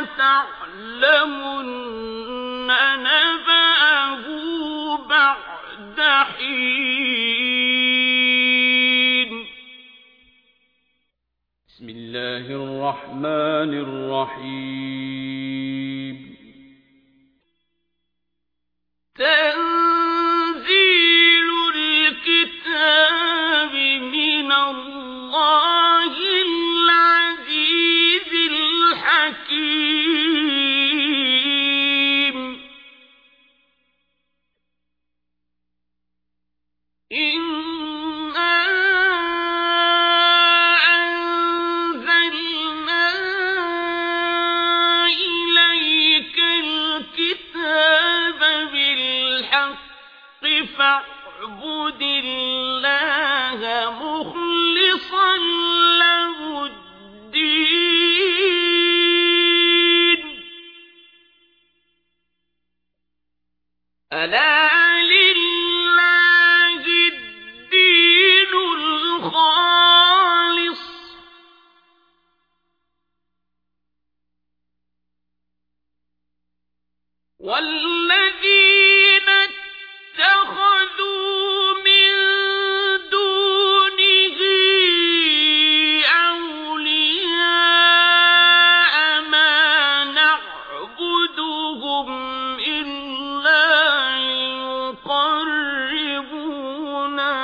لَتَعْلَمُنَّ نَبَأَهُ بَعْدَ حِينٍ. بسم الله الرحمن الرحيم. خالصا له الدين. ألا لله الدين الخالص. والذين اتخذوا يَعْلَمُونَ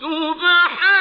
سبحان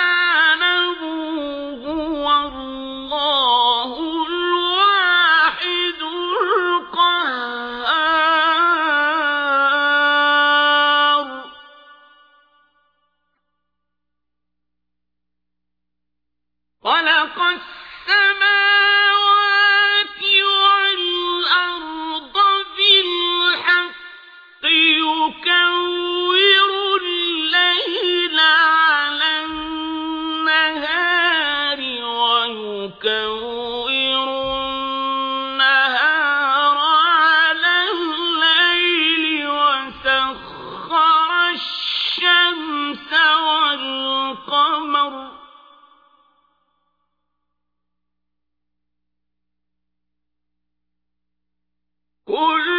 كل